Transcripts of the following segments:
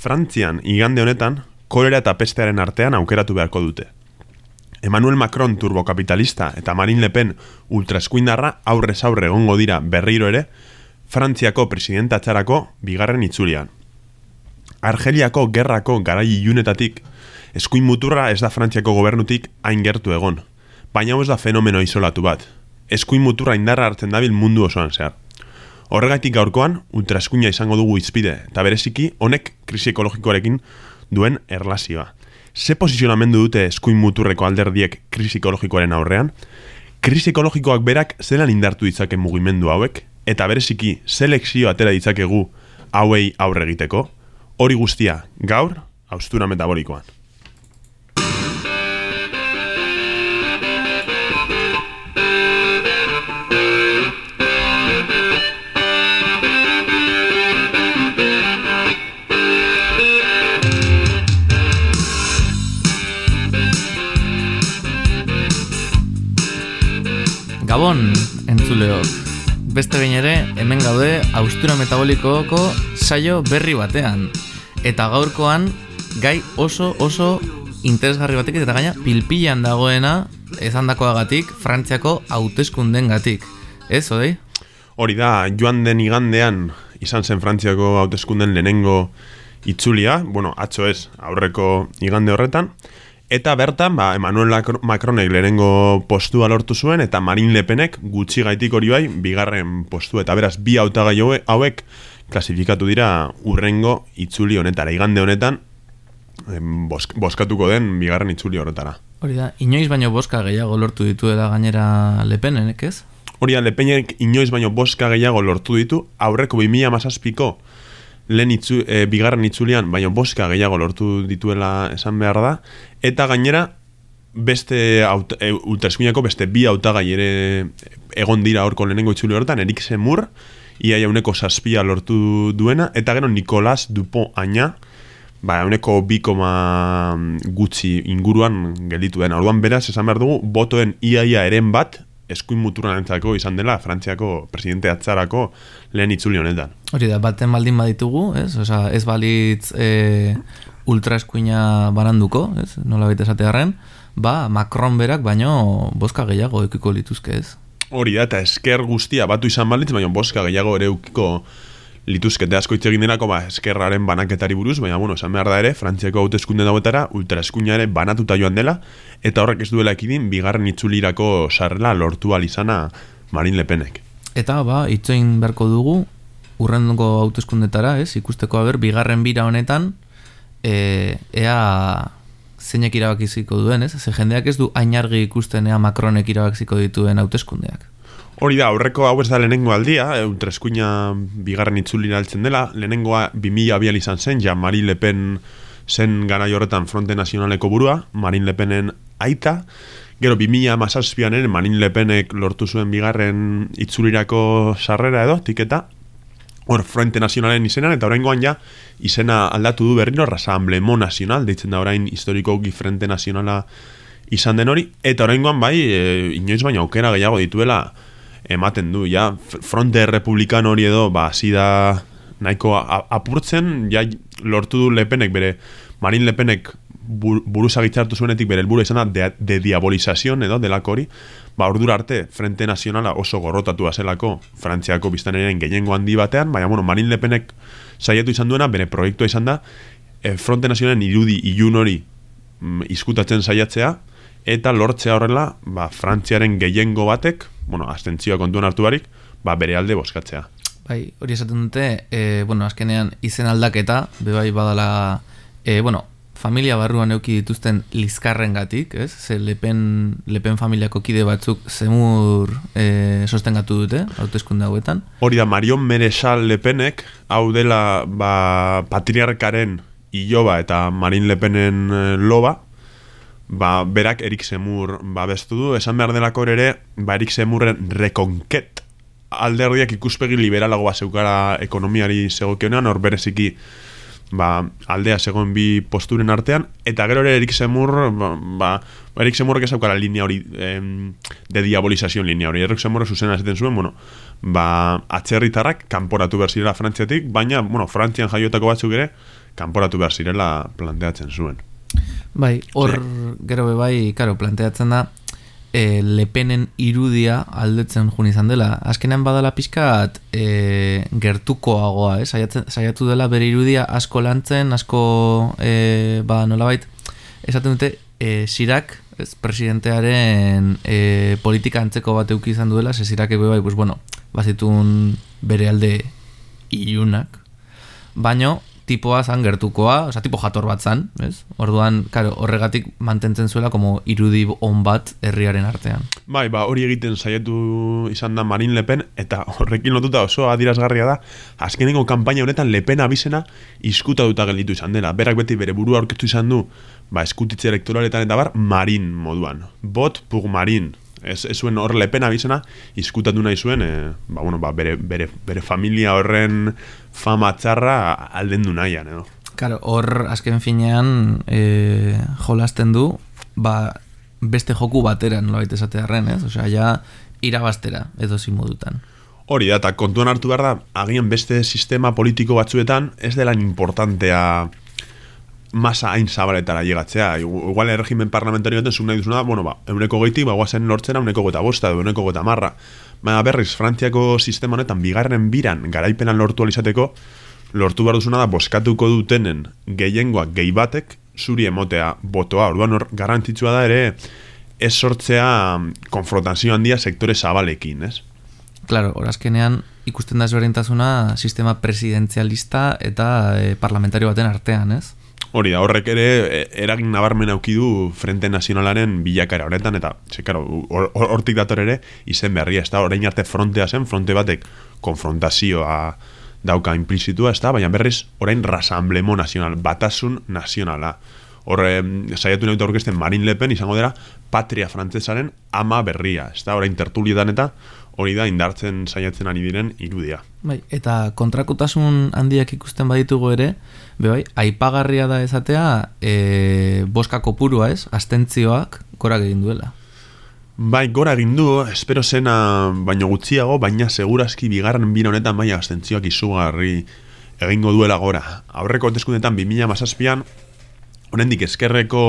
Frantzian igande honetan, kolera eta pestearen artean aukeratu beharko dute. Emmanuel Macron turbokapitalista eta Marine Le Pen ultraeskuindarra aurrez aurre egongo dira berriro ere, Frantziako presidentatxarako bigarren itzulian. Argeliako gerrako garai ilunetatik, eskuin muturra ez da Frantziako gobernutik hain gertu egon. Baina hau ez da fenomeno isolatu bat. Eskuin muturra indarra hartzen dabil mundu osoan zehar. Horregatik gaurkoan, ultraeskuina izango dugu izpide, eta bereziki, honek krisi ekologikoarekin duen erlazioa. Ze posizionamendu dute eskuin muturreko alderdiek krisi ekologikoaren aurrean? Krisi ekologikoak berak zelan indartu ditzake mugimendu hauek? Eta bereziki, selekzio atera ditzakegu hauei aurre egiteko? Hori guztia, gaur, austura metabolikoan. Gabon, entzuleok. Beste behin ere, hemen gaude austura metabolikoko saio berri batean. Eta gaurkoan, gai oso oso interesgarri batek eta gaina pilpilan dagoena ezandakoagatik Frantziako hauteskunden gatik. Ez, odei? Hori da, joan den igandean izan zen Frantziako hauteskunden lehenengo itzulia, bueno, atzo ez, aurreko igande horretan, Eta bertan, ba, Emmanuel Macronek lehenengo postua lortu zuen, eta Marine Le Penek gutxi gaitik hori bai, bigarren postu. Eta beraz, bi hautagai hauek klasifikatu dira urrengo itzuli honetara. Igande honetan, bosk, boskatuko den bigarren itzuli horretara. Hori da, inoiz baino boska gehiago lortu ditu eta gainera Le Penek, ez? Hori da, Le Penek inoiz baino boska gehiago lortu ditu, aurreko 2000 mazazpiko, lehen itzu, e, bigarren itzulian, baina boska gehiago lortu dituela esan behar da, eta gainera beste e, ultraeskuinako beste bi hautagai ere egon dira horko lehenengo itzuli horretan, Erik Semur, ia jauneko saspia lortu duena, eta gero Nicolas Dupont aina, ba, jauneko bi koma gutxi inguruan gelditu dena. Orduan beraz, esan behar dugu, botoen iaia eren bat, eskuin muturan entzako izan dela Frantziako presidente atzarako lehen itzuli honetan. Hori da, baten baldin baditugu, ez? Osa, ez balitz e, ultra eskuina baranduko, ez? Nola baita esate ba, Macron berak baino boska gehiago ekiko lituzke, ez? Hori da, eta esker guztia batu izan balitz, baino boska gehiago ere ukiko lituzkete asko hitz egin denako ba, eskerraren banaketari buruz, baina bueno, esan behar da ere, Frantziako hauteskunde dagoetara ultraeskuina ere banatuta joan dela, eta horrek ez duela ekidin, bigarren itzulirako sarrela lortu alizana Marin Lepenek. Eta ba, itzoin beharko dugu, urrenduko hauteskundetara, ez, ikusteko haber, bigarren bira honetan, e, ea zeinek irabakiziko duen, ez? Ze jendeak ez du ainargi ikusten ea Macronek irabakiziko dituen hauteskundeak. Hori da, aurreko hau ez da lehenengo aldia, e, ultraeskuina bigarren itzulina altzen dela, lehenengoa 2000 abial izan zen, ja Marine Le Pen zen gara horretan Fronte Nazionaleko burua, Marine Le Penen aita, gero 2000 amazazpian ere Marine Le Penek lortu zuen bigarren itzulirako sarrera edo, tiketa, hor Fronte Nazionalen izenan, eta oraingoan ja izena aldatu du berriro, Rasamblemo Nazional, deitzen da orain historiko Frente Nazionala izan den hori, eta oraingoan bai, e, inoiz baina aukera gehiago dituela, ematen du, ja, fronte republikan hori edo, ba, da nahiko apurtzen, ja, lortu du lepenek bere, marin lepenek buruza gitzartu zuenetik bere elburu izan de, de diabolizazion edo, delako hori, ba, ordura arte, Frente Nazionala oso gorrotatu azelako, Frantziako biztanaren gehiengo handi batean, baina, bueno, marin lepenek saiatu izan duena, bere proiektua izan da, e, Fronte Nazionalen irudi ilun hori mm, izkutatzen saiatzea, eta lortzea horrela, ba, Frantziaren gehiengo batek, bueno, astentzioa kontuan hartu barik, ba, bere alde boskatzea. Bai, hori esaten dute, e, bueno, azkenean izen aldaketa, bebai badala, e, bueno, familia barruan euki dituzten lizkarren gatik, ez? Ze lepen, lepen familiako kide batzuk zemur e, sostengatu dute, hautezkunde hauetan. Hori da, Marion Meresal lepenek, hau dela, ba, patriarkaren iloba eta Marin lepenen loba, ba, berak Erik Semur babestu du, esan behar delako ere, ba, Erik Semurren rekonket alderdiak ikuspegi liberalago bat zeukara ekonomiari segokionean, hor bereziki ba, aldea zegoen bi posturen artean, eta gero ere Erik Semur, ba, ba, Erik Semurrek ezaukara linea hori, em, de diabolizazion linea hori, Erik Semur zuzena esaten zuen, bueno, ba, atzerritarrak kanporatu berzirela frantziatik, baina, bueno, frantzian jaiotako batzuk ere, kanporatu behar zirela planteatzen zuen. Bai, hor gero be bai, claro, planteatzen da e, lepenen irudia aldetzen jun izan dela. Azkenean badala pixkat e, gertukoagoa, eh? Saiatzen, saiatu dela bere irudia asko lantzen, asko e, ba nolabait, esaten dute e, sirak, ez, presidentearen e, politika antzeko bat euki izan duela, ze sirak ebe bai, pues bueno, bazitun bere alde ilunak, baino tipoa zan gertukoa, oza, tipo jator bat zan, ez? Orduan, karo, horregatik mantentzen zuela como irudi on bat herriaren artean. Bai, ba, hori egiten saiatu izan da Marin Lepen, eta horrekin lotuta oso adirazgarria da, azkenengo kanpaina honetan Lepen abizena iskuta duta gelditu izan dela. Berak beti bere burua aurkeztu izan du, ba, eskutitze elektoraletan eta bar, Marin moduan. Bot, pug Marin, ez, ez zuen hor lepen abizena izkutatu nahi zuen e, ba, bueno, ba, bere, bere, bere familia horren fama txarra aldendu nahian edo. Claro, hor azken finean e, jolasten du ba, beste joku batera nola baita esatearen, ez? Osea, ja irabastera edo zin modutan. Hori da, eta kontuan hartu behar da, agian beste sistema politiko batzuetan ez dela importantea masa hain zabaletara llegatzea. Igual erregimen parlamentario baten zuk nahi duzuna, bueno, ba, euneko geitik, ba, guazen lortzena euneko gota bosta, edo euneko gota marra. Baina berriz, Frantziako sistema honetan, bigarren biran, garaipenan lortu alizateko, lortu behar duzuna da, boskatuko dutenen gehiengoak gehi batek, zuri emotea botoa. Orduan hor, garantitzua da ere, ez sortzea konfrontazio handia sektore zabalekin, ez? Claro, horazkenean ikusten da ezberdintasuna sistema presidenzialista eta eh, parlamentario baten artean, ez? Hori da, horrek ere e, eragin nabarmen auki du Frente Nazionalaren bilakara honetan eta ze claro, hortik dator ere izen berria, ez da, orain arte frontea zen, fronte batek konfrontazioa dauka implizitua, ez da, baina berriz orain rasamblemo nazional, batasun nazionala. Horre, saiatu nahi aurkezten Marin Lepen izango dira patria frantzesaren ama berria, ez da, orain tertulietan eta hori da indartzen saiatzen ari diren irudia. Bai, eta kontrakotasun handiak ikusten baditugu ere, bai, aipagarria da ezatea e, boska kopurua ez, astentzioak gora egin duela. Bai, gora egin du, espero zena baino gutxiago, baina segurazki bigarren bin honetan bai astentzioak izugarri egingo duela gora. Aurreko enteskundetan 2000 mazazpian, honendik eskerreko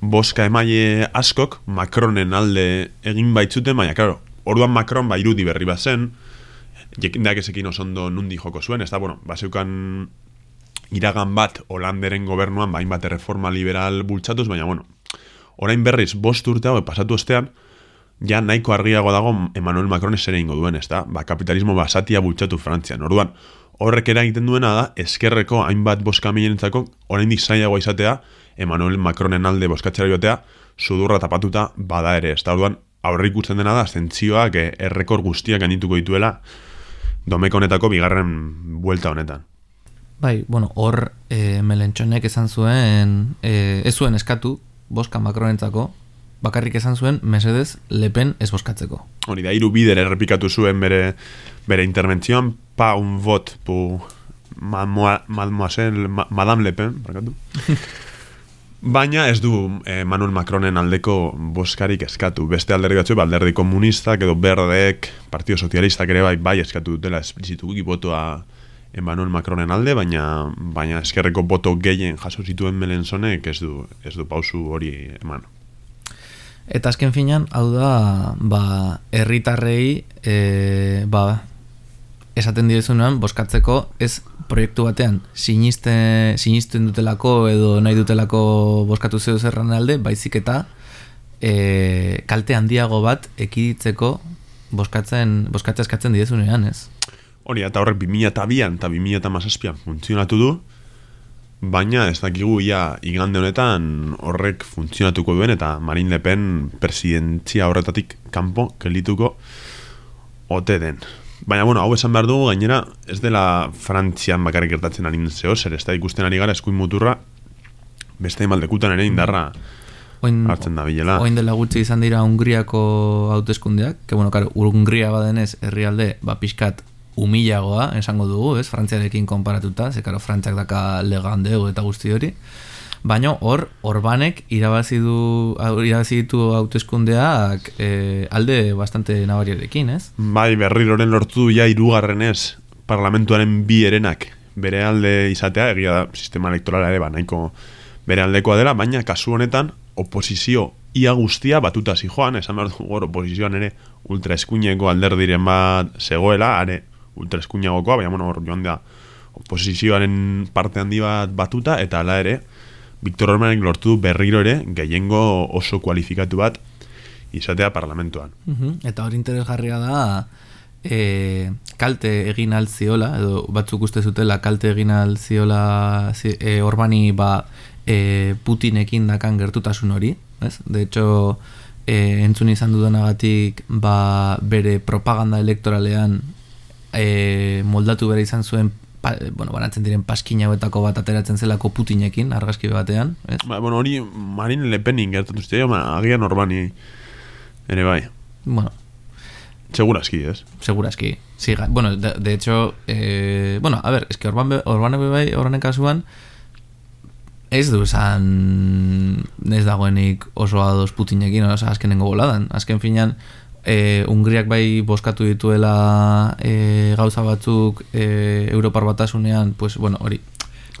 boska emaile askok Macronen alde egin baitzuten, baina, claro, orduan Macron ba irudi berri bazen, jekindak ezekin osondo nundi joko zuen, ez da, bueno, baseukan iragan bat Holanderen gobernuan bain bat reforma liberal bultzatuz, baina, bueno, orain berriz, bost urte hau, pasatu ostean, ja nahiko argiago dago Emmanuel Macron ere ingo duen, ez da, ba, kapitalismo basatia bultzatu Frantzian, orduan, horrek egiten duena da, eskerreko hainbat boska milentzako, orain dik zailagoa izatea, Emmanuel Macronen alde boskatzera jotea, sudurra tapatuta bada ere, ez da, orduan, aurre ikusten dena da, zentzioak eh, errekor guztiak gainituko dituela domeko honetako bigarren buelta honetan. Bai, bueno, hor e, melentxonek esan zuen, e, ez zuen eskatu, boska makronentzako, bakarrik esan zuen, mesedez, lepen ez boskatzeko. Hori da, iru bider errepikatu zuen bere, bere interventzioan, pa un vot pu mademoiselle, madame lepen, barakatu. Baina ez du eh, Manuel Macronen aldeko boskarik eskatu. Beste alderdi batzu, ba, alderdi komunistak edo berdek, Partido Sozialistak ere bai, bai eskatu dutela esplizitu botoa Emmanuel Macronen alde, baina baina eskerreko boto gehien jaso zituen melenzonek ez du, ez du pausu hori eman. Eta azken finan, hau da, ba, erritarrei, e, ba, esaten direzunean, boskatzeko, ez proiektu batean siniste, sinisten dutelako edo nahi dutelako boskatu zeu zerran alde, baizik eta e, kalte handiago bat ekiditzeko boskatzen, boskatzen eskatzen didezunean, ez? Hori, eta horrek 2000 eta bian eta 2000 eta mazazpian funtzionatu du, baina ez dakigu ia igande honetan horrek funtzionatuko duen eta Marine Le Pen presidentzia horretatik kanpo kelituko ote den. Baina, bueno, hau esan behar dugu, gainera, ez dela Frantzian bakarrik gertatzen ari zeo, zer ez da ikusten ari gara eskuin muturra, beste maldekutan ere indarra oin, hartzen da bilela. Oin dela gutxi izan dira Hungriako hauteskundeak, que bueno, karo, Hungria badenez herrialde, ba, pixkat humilagoa, esango dugu, ez, Frantziarekin konparatuta, ze karo, Frantziak daka legandeo eta guzti hori, Baina hor, Orbanek irabazi du irabazi ditu hauteskundeak e, alde bastante nabariarekin, ez? Bai, berriroren lortu du ja irugarrenez parlamentuaren bi erenak bere alde izatea, egia da, sistema elektorala ere, ba, nahiko bere aldekoa dela, baina kasu honetan, oposizio ia guztia batuta zijoan, esan behar dugu, oposizioan ere, ultraeskuineko alderdiren bat zegoela, are, ultraeskuinagokoa, baina, bueno, hor joan da, oposizioaren parte handi bat batuta, eta ala ere, Viktor Orbanek lortu du berriro ere, gehiengo oso kualifikatu bat, izatea parlamentuan. Mhm, Eta hori interesgarria da e, kalte egin altziola, edo batzuk uste zutela kalte egin altziola zi- e, Orbani ba, e, Putinekin dakan gertutasun hori, ez? De hecho, e, entzun izan dudanagatik ba, bere propaganda elektoralean e, moldatu bere izan zuen pa, bueno, banatzen diren paskin hauetako bat ateratzen zelako Putinekin, argazki batean, ez? Ba, bueno, hori Marine Le Penin gertatu zitea, agian Orbani ere bai. Bueno, Segurazki, ez? Segurazki. Sí, bueno, de, de hecho, eh, bueno, a ver, es que Orban, Orban bai, horren kasuan, ez du esan ez dagoenik oso ados Putinekin, oza, azkenengo boladan. Azken finan, eh, Ungriak bai boskatu dituela eh, gauza batzuk eh, Europar batasunean, pues, bueno, hori,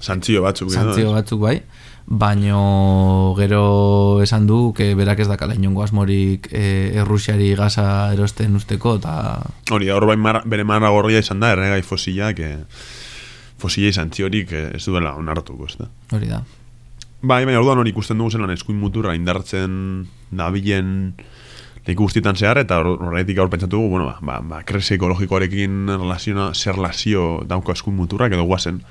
Santzio batzuk. santzio batzuk bai, baino gero esan du que berak ez dakala inongo asmorik e, Errusiari gaza erosten usteko eta Hori, hor bai mar, bere marra gorria izan da, erregai fosila, que fosila izan ziorik eh, ez duela onartuko, ez da. hori da. Bai, baina orduan hori ikusten dugu zelan eskuin muturra indartzen dabilen leku guztietan zehar, eta hor- horretik aur pentsatu bueno, ba, ba, ba krisi ekologikoarekin relaziona, zer lazio dauko eskuin muturrak edo guazen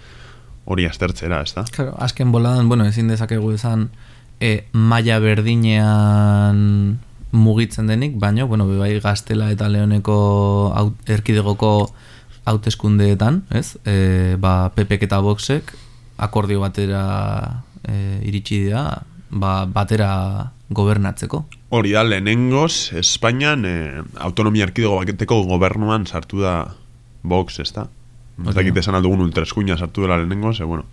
hori aztertzera, ez da? Claro, azken boladan, bueno, ezin dezakegu esan e, maila berdinean mugitzen denik, baino, bueno, bai gaztela eta leoneko haut, erkidegoko hauteskundeetan, ez? E, ba, PPek eta Voxek akordio batera e, iritsi dira, ba, batera gobernatzeko. Hori da, lehenengoz, Espainian eh, autonomia erkidego baketeko gobernuan sartu da Vox, ez da? Ez dakit da. esan aldugun ultraeskuina sartu dela lehenengoz, e, bueno,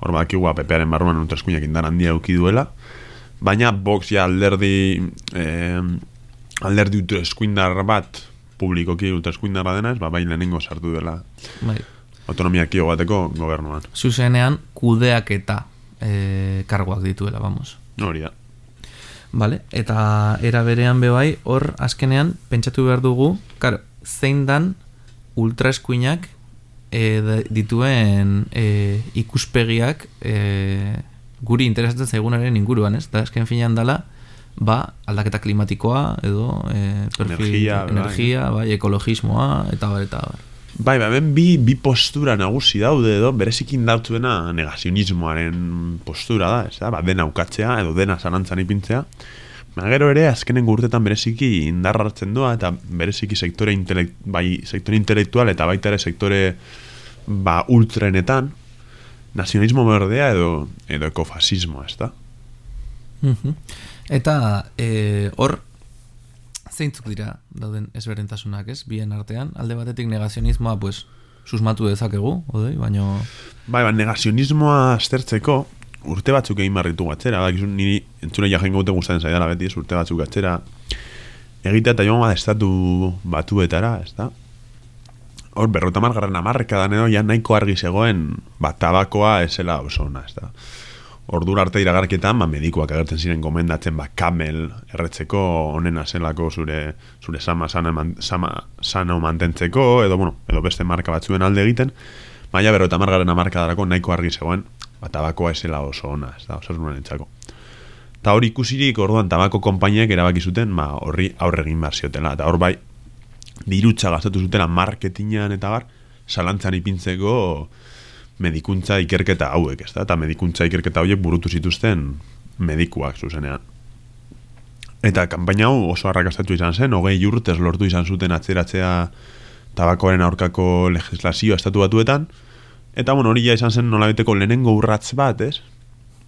hor badakigu pepearen barruan ultraeskuinak indar handia euki duela, baina Vox ja alderdi eh, alderdi ultraeskuindar bat publikoki ultraeskuindarra dena ez, ba, bai lehenengo sartu dela Bai. autonomia erkidego bateko gobernuan. Zuzenean kudeak eta e, karguak dituela, vamos. Hori da. Vale, eta era berean be bai, hor azkenean pentsatu behar dugu, karo, zein dan ultraeskuinak e, dituen e, ikuspegiak e, guri interesatzen zaigunaren inguruan, ez? Da azken finean dala, ba, aldaketa klimatikoa edo e, perfil, Energia, bai. energia, bai, ekologismoa, eta bar, eta bar. Bai, ba, hemen bi, bi postura nagusi daude edo, berezikin dautuena negazionismoaren postura da, ez da, ba, dena ukatzea edo dena zalantzan ipintzea. Ba, gero ere, azkenen urtetan bereziki indarra hartzen doa, eta bereziki sektore, intelekt, bai, sektore intelektual eta baita ere sektore ba, ultrenetan, nazionalismo berdea edo, edo ekofasismo, ez da? Mhm. Eta e, hor zeintzuk dira dauden ezberdintasunak, ez? Bien artean, alde batetik negazionismoa pues susmatu dezakegu, odei, baino Bai, ba, negazionismoa aztertzeko urte batzuk egin barritu gatzera, ba, niri entzune jajengo dute gustatzen zaidala beti, ez urte batzuk gatzera egitea eta joan bat estatu batuetara, ez da? Hor, berrota margarren amarrekadan edo, ja nahiko argi zegoen, ba, tabakoa esela oso ona, ez da? Ordura arte iragarketan, ba, medikuak agertzen ziren gomendatzen, ba, kamel erretzeko onena zelako zure, zure sama, sana, sama, sano mantentzeko, edo, bueno, edo beste marka batzuen alde egiten, baina berro eta margaren amarkadarako nahiko argi zegoen, ba, tabakoa esela oso ona, ez da, osasunan entzako. Eta hori ikusirik orduan tabako konpainiak erabaki zuten ba, horri aurre egin behar ziotela. Eta hor bai, dirutza gastatu zutela marketingan eta bar, salantzan ipintzeko medikuntza ikerketa hauek, ez da? Eta medikuntza ikerketa hauek burutu zituzten medikuak zuzenean. Eta kanpaina hau oso arrakastatu izan zen, hogei urtez lortu izan zuten atzeratzea tabakoaren aurkako legislazioa estatu batuetan, eta bueno, hori ja izan zen nolabeteko lehenengo urratz bat, ez?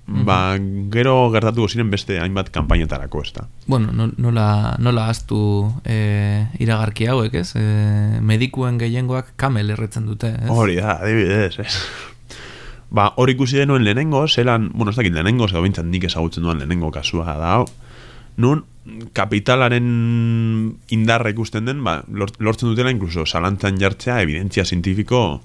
Ba, gero gertatuko ziren beste hainbat kanpainetarako, ez da. bueno, no- nola, nola astu e, iragarki hauek, ez? E, medikuen gehiengoak kamel erretzen dute, ez? Hori da, adibidez, ez? Ba, hor ikusi denuen lehenengo, zelan, bueno, ez dakit lehenengo, edo bintzat nik ezagutzen duan lehenengo kasua da, nun kapitalaren indarra ikusten den, ba, lort- lortzen dutela inkluso salantzan jartzea evidentzia zientifiko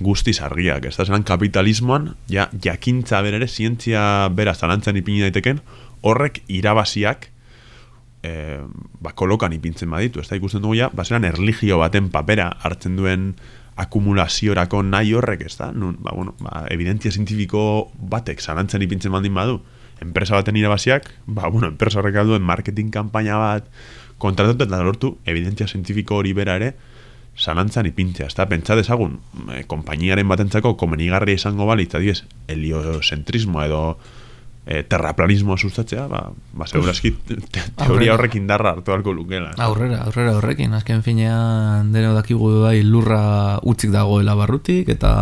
guztiz argiak, ez da? Zelan kapitalismoan, ja, jakintza berere, zientzia bera zalantzan ipini daiteken, horrek irabaziak e, ba, kolokan ipintzen baditu, ez da? Ikusten dugu ja, baseran erligio baten papera hartzen duen akumulaziorako nahi horrek, ez da, Nun, ba, bueno, ba, evidentzia zientifiko batek zalantzan ipintzen baldin badu, enpresa baten irabaziak, ba, bueno, enpresa horrek alduen marketing kampaina bat kontratatu eta lortu, evidentzia zientifiko hori bera ere, zalantzan ipintzea, ez da, pentsa dezagun, e, kompainiaren batentzako komenigarria izango balitz, adiez, heliocentrismo edo e, terraplanismoa sustatzea, ba, ba segurazki te, teoria horrekin darra hartu alko lukela. Aurrera, aurrera horrekin, azken finean deno dakigu bai lurra utzik dagoela barrutik, eta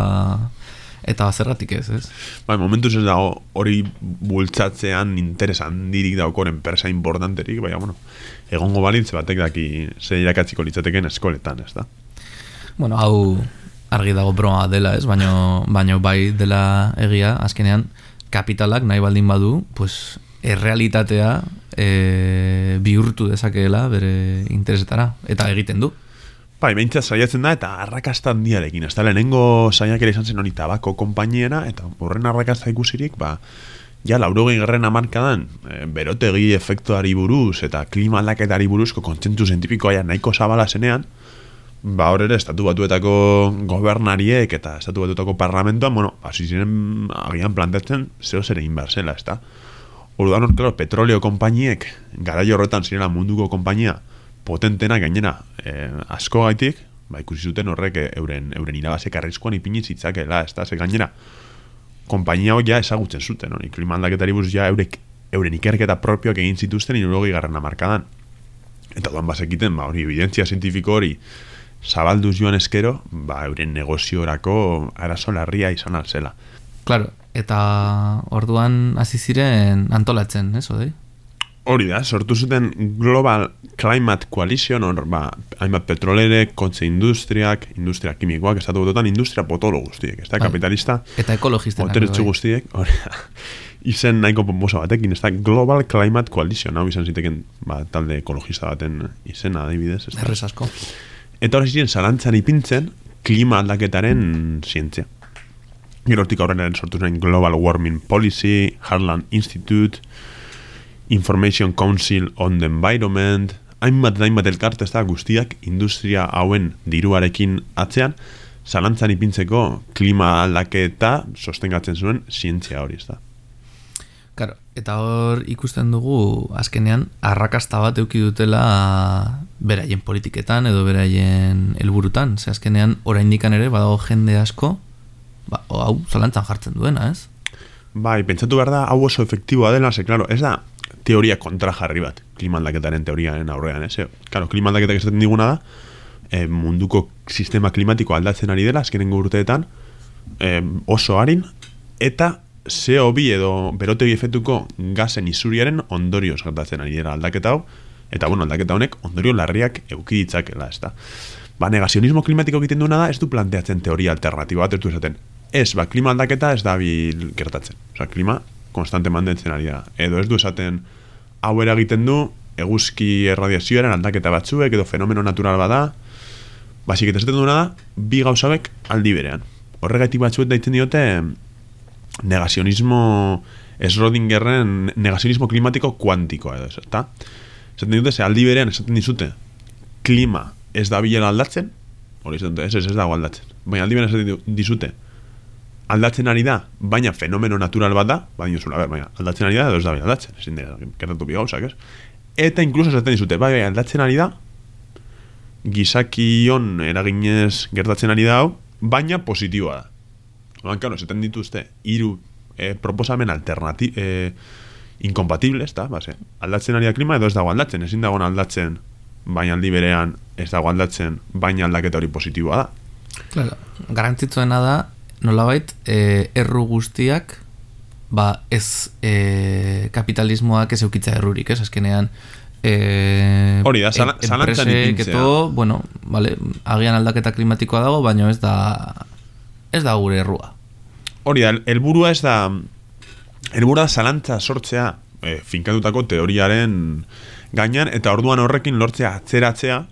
eta zerratik ez, ez? Bai, momentuz ez dago hori bultzatzean interesan dirik daukor enpresa importanterik, baina, bueno, egongo balintze batek daki ze irakatziko litzateken eskoletan, ez da? Bueno, hau argi dago broma dela, ez? Baino, baino bai dela egia, azkenean, kapitalak nahi baldin badu, pues, errealitatea e, bihurtu dezakeela bere interesetara, eta egiten du. Bai, behintzat saiatzen da, eta arrakasta handiarekin. Ez da, lehenengo saiak ere izan zen hori tabako kompainiena, eta horren arrakasta ikusirik, ba, ja, laurogei garren amarkadan, e, berotegi efektuari buruz, eta klima aldaketari buruzko kontzentu zientifikoa ja nahiko zabala zenean, ba, hor ere, estatu batuetako gobernariek eta estatu batuetako parlamentoan, bueno, hasi ziren agian plantetzen, zeo zer egin behar zela, ez da? Orduan hor, klaro, petroleo konpainiek, gara horretan zirela munduko konpainia, potentena gainera e, asko gaitik, ba, ikusi zuten horrek euren, euren irabazek arrizkoan ipinitz itzakela, ez da, ze gainera, konpainia hori ja ezagutzen zuten, hori, klima aldaketari buruz ja eurek, euren ikerketa propioak egin zituzten inologi garran amarkadan. Eta duan bazekiten, ba, hori, evidentzia zientifiko hori, zabalduz joan eskero, ba, euren negoziorako arazo larria izan alzela. Claro, eta orduan hasi ziren antolatzen, ez, odei? Hori da, sortu zuten Global Climate Coalition, hor, ba, hainbat petrolere, kotze industriak, industria kimikoak, ez da industria potolo guztiek, ez da, bai. kapitalista. Eta ekologista. Moteretsu bai. guztiek, hori da. Izen nahiko pomposa batekin, ez da, Global Climate Coalition, hau izan ziteken, ba, talde ekologista baten izena, adibidez, ez da. Errez asko. Eta hori ziren zalantzan ipintzen klima aldaketaren zientzia. Gerortik aurrenaren sortu zen Global Warming Policy, Harlan Institute, Information Council on the Environment, hainbat hainbat elkarte ez da guztiak industria hauen diruarekin atzean, zalantzan ipintzeko klima aldaketa sostengatzen zuen zientzia hori ez da. Claro, eta hor ikusten dugu azkenean arrakasta bat eduki dutela beraien politiketan edo beraien helburutan, ze azkenean oraindikan ere badago jende asko, ba, hau zalantzan jartzen duena, ez? Bai, pentsatu behar da hau oso efektiboa dela, ze claro, ez da teoria kontra jarri bat, klima aldaketaren teoriaren aurrean, ez? Claro, klima aldaketak esaten diguna da, eh, munduko sistema klimatiko aldatzen ari dela, azkenengo urteetan, eh, oso harin, eta CO2 edo berotegi efetuko gazen isuriaren ondorioz gertatzen ari dira aldaketa hau, eta bueno, aldaketa honek ondorio larriak euki ditzakela, ez da. Ba, negazionismo klimatiko egiten duena da, ez du planteatzen teoria alternatiba bat, ertu esaten. Ez, ba, klima aldaketa ez da bil gertatzen. Osa, klima konstante mandentzen ari da. Edo ez du esaten, hau egiten du, eguzki erradiazioaren aldaketa batzuek, edo fenomeno natural bada, basik eta esaten duena da, bi gauzabek aldi berean. Horregatik batzuet daitzen diote, negazionismo Schrodingerren negazionismo klimatiko kuantikoa edo, eta esaten dute, ze aldi berean esaten dizute klima ez da bilela aldatzen hori dute, ez, ez, ez dago aldatzen baina aldi berean esaten dizute aldatzen ari da, baina fenomeno natural bat da, baina zula, ber, baina aldatzen ari da edo ez da aldatzen, ezin dira, kertatu bi gauzak, ez? Eta inkluso esaten dizute, bai, bai, aldatzen ari da gizakion eraginez gertatzen ari da baina positiboa da Oan, claro, zeten dituzte, iru eh, proposamen alternati, eh, incompatibles, ta, base, aldatzen ari da klima edo ez dago aldatzen, ezin dago aldatzen, baina aldi berean ez dago aldatzen, baina aldaketa hori positiboa da. Claro, garantitzuena da, nolabait, eh, erru guztiak, ba, ez eh, kapitalismoak ez eukitza errurik, ez, azkenean, Eh, Hori da, zalantzan ipintzea. bueno, vale, agian aldaketa klimatikoa dago, baina ez da ez da gure errua. Hori da, helburua ez da helburua zalantza sortzea e, finkatutako teoriaren gainean eta orduan horrekin lortzea atzeratzea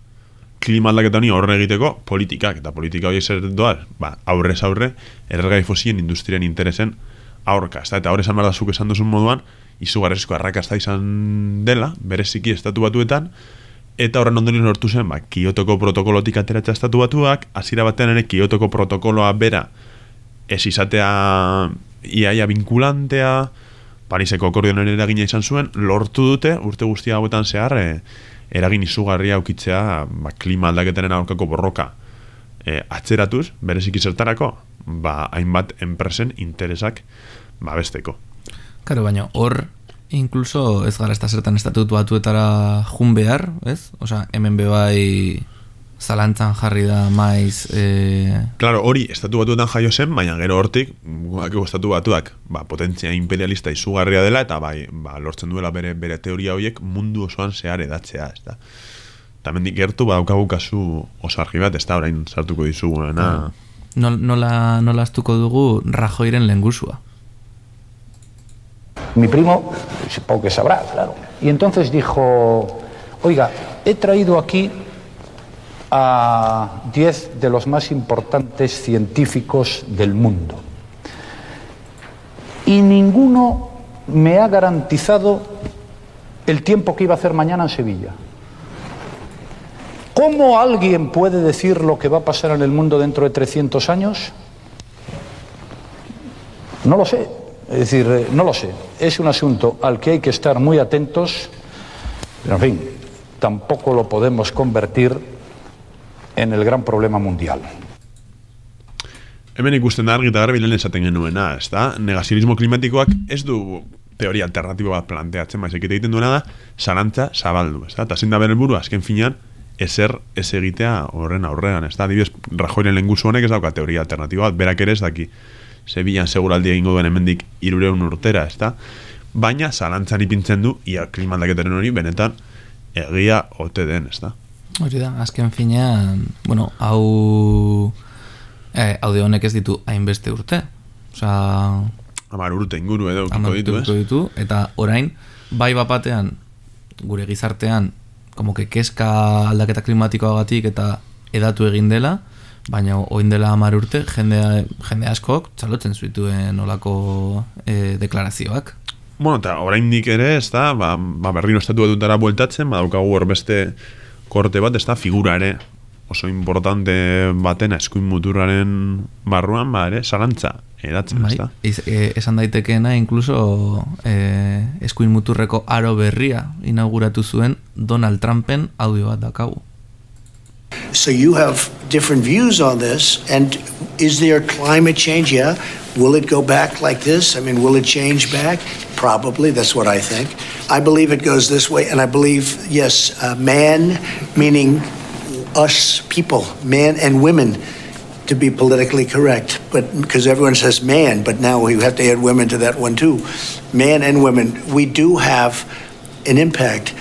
klima aldaketa honi aurre egiteko politikak, eta politika hori zer doaz, ba, aurrez aurre, erregai fosien industrian interesen aurka, ez da, eta horrezan behar da zuk esan duzun moduan, izugarrezko arrakasta izan dela, bereziki estatu batuetan, eta horren ondorioz lortu zen, ba, Kiotoko protokolotik ateratza estatu batuak, hasiera batean ere Kiotoko protokoloa bera ez izatea iaia vinkulantea, Pariseko akordionen eragina izan zuen, lortu dute, urte guztia hauetan zehar, e, eragin izugarria aukitzea ba, klima aldaketaren aurkako borroka e, atzeratuz, bereziki zertarako, ba, hainbat enpresen interesak babesteko. Karo, baina hor, incluso ez gara ez da zertan estatutu batuetara jun behar, ez? Osa, hemen bebai zalantzan jarri da maiz... E... Claro, hori estatu batuetan jaio zen, baina gero hortik, guakiko estatu batuak, ba, potentzia imperialista izugarria dela, eta bai, ba, lortzen duela bere, bere teoria horiek mundu osoan zehar edatzea, ez da. Eta mendik gertu, ba, daukagu kasu oso argi bat, ez da, orain sartuko dizuguena. Nola, nola astuko dugu Rajoiren lengusua? Mi primo, supongo que sabrá, claro. Y entonces dijo, oiga, he traído aquí a 10 de los más importantes científicos del mundo. Y ninguno me ha garantizado el tiempo que iba a hacer mañana en Sevilla. ¿Cómo alguien puede decir lo que va a pasar en el mundo dentro de 300 años? No lo sé. Es decir, eh, no lo sé. Es un asunto al que hay que estar muy atentos. Pero, en fin, tampoco lo podemos convertir en el gran problema mundial. Hemen ikusten da argi eta garbi lehen esaten genuena, ez da? Negazionismo klimatikoak ez du teoria alternatibo bat planteatzen, maiz ekite egiten duena da, zarantza zabaldu, ez da? Eta zein da beren buru, azken finean, ezer ez egitea horren aurrean, ez da? Adibidez, Rajoyren lenguzu honek ez dauka teoria alternatibo bat, berak ere ez daki, Sevillan seguraldi egingo duen hemendik irureun urtera, ez da? Baina zalantzan ipintzen du, ia klimandaketaren hori, benetan, egia ote den, ez da? Hori da, azken finean, bueno, hau eh, audio honek ez ditu hainbeste urte. Osa... Amar urte inguru edo ukiko ditu, ez? ditu, eta orain, bai bapatean, gure gizartean, como que keska aldaketa klimatikoagatik eta edatu egin dela, baina oin dela amar urte, jende, jende askok txalotzen zuituen olako e, deklarazioak. Bueno, eta orain ere, ez da, ba, ba berriro estatu edutara bueltatzen, badaukagu hor beste korte bat, ez da, figura ere, oso importante batena eskuin muturraren barruan, ba ere, salantza edatzen, bai, ez da? E, esan daitekeena, incluso e, eskuin muturreko aro berria inauguratu zuen Donald Trumpen audio bat dakagu. So you have different views on this. And is there climate change? Yeah. Will it go back like this? I mean, will it change back? Probably. That's what I think. I believe it goes this way. And I believe, yes, uh, man, meaning us people, man and women, to be politically correct. But because everyone says man, but now we have to add women to that one too. Man and women, we do have an impact.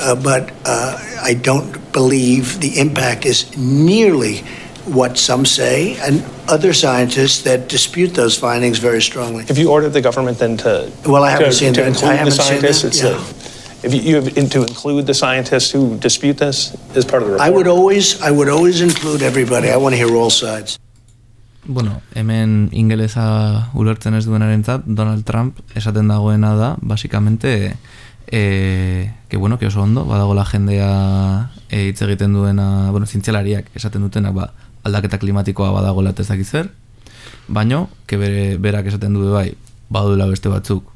Uh, but uh, I don't believe the impact is nearly what some say, and other scientists that dispute those findings very strongly. If you ordered the government then to well, I haven't to, seen to that. include I haven't the scientists, seen that. it's a, if you, you have to include the scientists who dispute this as part of the report. I would always, I would always include everybody. I want to hear all sides. Bueno, hemen ingelesa ulertzen ez duenarentzat Donald Trump esaten dagoena da, basikamente, e, que bueno, que oso ondo, badago la jendea e, hitz egiten duena, bueno, zintzelariak esaten dutenak, ba, aldaketa klimatikoa badago latez zer, baino, que bere, berak esaten du bai, baduela beste batzuk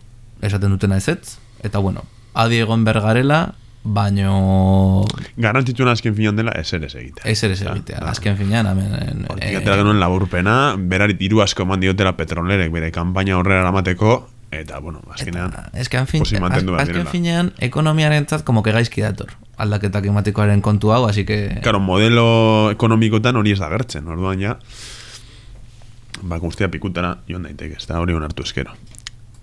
esaten dutena ezetz, eta bueno, adi egon bergarela, baino... Garantituen azken finan dela, ez ere egitea. Ez ere egitea, azken finan, amen... Hortik e, genuen laburpena, berarit iru asko eman diotela petrolerek, bere kanpaina horrela amateko, eta, bueno, azkenean... Azken, fin, azken finean, ekonomiaren tzat, como que gaizki dator. Aldaketa klimatikoaren kontu hau, así que... Claro, modelo ekonomikotan hori ez da gertzen, orduan ja... Ba, guztia pikutara, joan daiteke, ez da hori onartu eskero.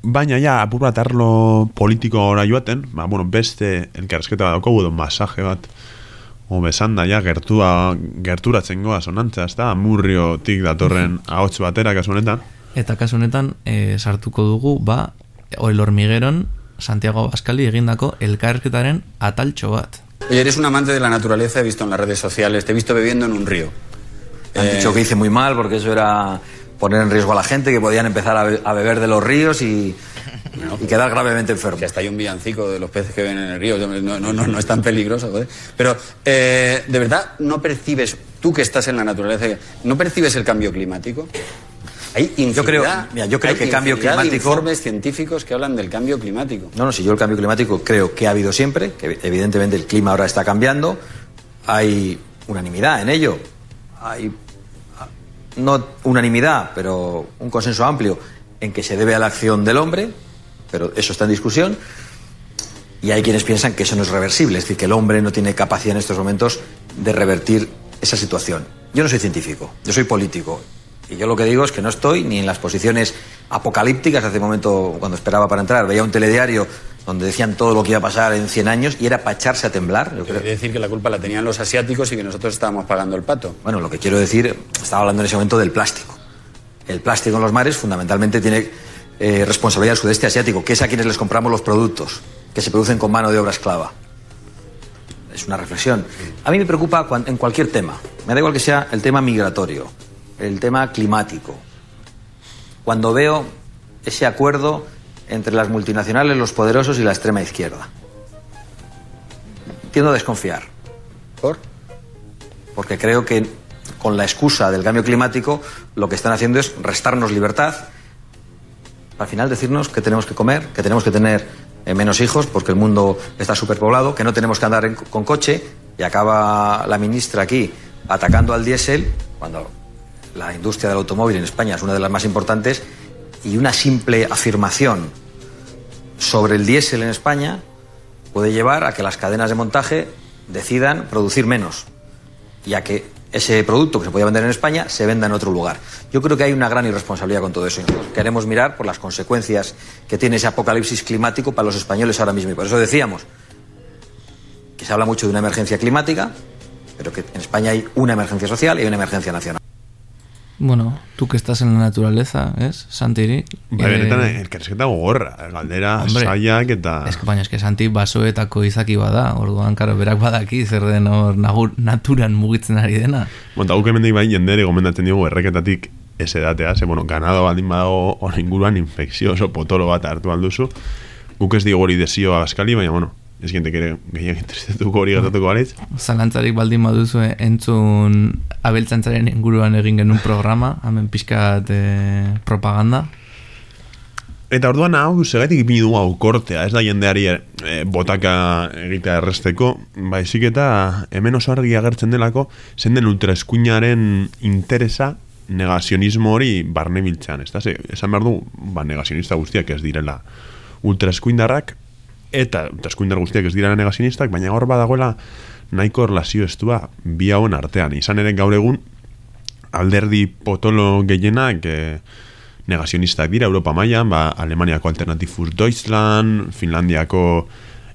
Baina ja, apur bat arlo politiko ora joaten, ba, bueno, beste elkarrezketa bat daukagu, masaje bat, o besan da, ja, gertua, gerturatzen goa sonantza, ez da, amurriotik datorren ahots batera, kasu honetan. Eta kasu honetan e, sartuko dugu, ba, El Hormigueron Santiago Baskali egindako elkarrezketaren ataltxo bat. Oye, eres un amante de la naturaleza, he visto en las redes sociales, te he visto bebiendo en un río. Han Eh, dicho que hice muy mal porque eso era poner en riesgo a la gente, que podían empezar a, be- a beber de los ríos y, y quedar gravemente enfermos. Que hasta hay un villancico de los peces que ven en el río. No, no, no, no es tan peligroso. joder. Pero, eh, ¿de verdad no percibes, tú que estás en la naturaleza, no percibes el cambio climático? Hay Yo creo- infinidad- mira, yo creo que cambio informes científicos que hablan del cambio climático. No, no, si yo el cambio climático creo que ha habido siempre, que evidentemente el clima ahora está cambiando, hay unanimidad en ello. Hay ah, no unanimidad, pero un consenso amplio en que se debe a la acción del hombre, pero eso está en discusión. Y hay quienes piensan que eso no es reversible, es decir, que el hombre no tiene capacidad en estos momentos de revertir esa situación. Yo no soy científico, yo soy político. Y yo lo que digo es que no estoy ni en las posiciones apocalípticas. Hace un momento, cuando esperaba para entrar, veía un telediario donde decían todo lo que iba a pasar en 100 años y era para echarse a temblar. Yo creo. Quiere decir que la culpa la tenían los asiáticos y que nosotros estábamos pagando el pato. Bueno, lo que quiero decir, estaba hablando en ese momento del plástico. El plástico en los mares fundamentalmente tiene eh, responsabilidad del sudeste asiático, que es a quienes les compramos los productos que se producen con mano de obra esclava. Es una reflexión. A mí me preocupa en cualquier tema. Me da igual que sea el tema migratorio, el tema climático. Cuando veo ese acuerdo entre las multinacionales, los poderosos y la extrema izquierda. Tiendo a desconfiar. ¿Por? Porque creo que con la excusa del cambio climático lo que están haciendo es restarnos libertad. Al final decirnos que tenemos que comer, que tenemos que tener eh, menos hijos porque el mundo está superpoblado, que no tenemos que andar en- con coche y acaba la ministra aquí atacando al diésel cuando la industria del automóvil en España es una de las más importantes y una simple afirmación sobre el diésel en España puede llevar a que las cadenas de montaje decidan producir menos y a que ese producto que se podía vender en España se venda en otro lugar. Yo creo que hay una gran irresponsabilidad con todo eso. queremos mirar por las consecuencias que tiene ese apocalipsis climático para los españoles ahora mismo. Y por eso decíamos que se habla mucho de una emergencia climática, pero que en España hay una emergencia social y una emergencia nacional. Bueno, tú que estás en la naturaleza, ¿es? Santiri? Bai, Eh, benetan, elkarrizketa gogorra, galdera, Hombre, saiak eta... Ez que baina, eske Santi basoetako izaki bada, orduan, karo, berak badaki zer den hor naturan mugitzen ari dena. Monta guk hemendik bai jendere gomendatzen diogu erreketatik ez edatea, ze, bueno, ganado baldin badago hor inguruan infekzio oso potolo bat hartu alduzu. Guk ez digo hori desioa askali, baina, bueno, ez gentek ere gehien interesatuko hori gatatuko balitz. Zalantzarik baldin baduzu entzun abeltzantzaren inguruan egin genuen programa, hemen pixkat eh, propaganda. Eta orduan hau, segaitik ipini dugu hau kortea, ez da jendeari e, botaka egitea erresteko, baizik eta hemen oso argi agertzen delako, zen den ultraeskuinaren interesa negazionismo hori barne biltzean, ez da? Ze, esan behar du, ba, negazionista guztiak ez direla ultraeskuindarrak, eta ultraeskuindar guztiak ez direla negazionistak, baina hor badagoela nahiko erlazio estua bi hauen artean. Izan ere gaur egun, alderdi potolo gehienak e, negazionistak dira Europa mailan, ba, Alemaniako Alternativus Deutschland, Finlandiako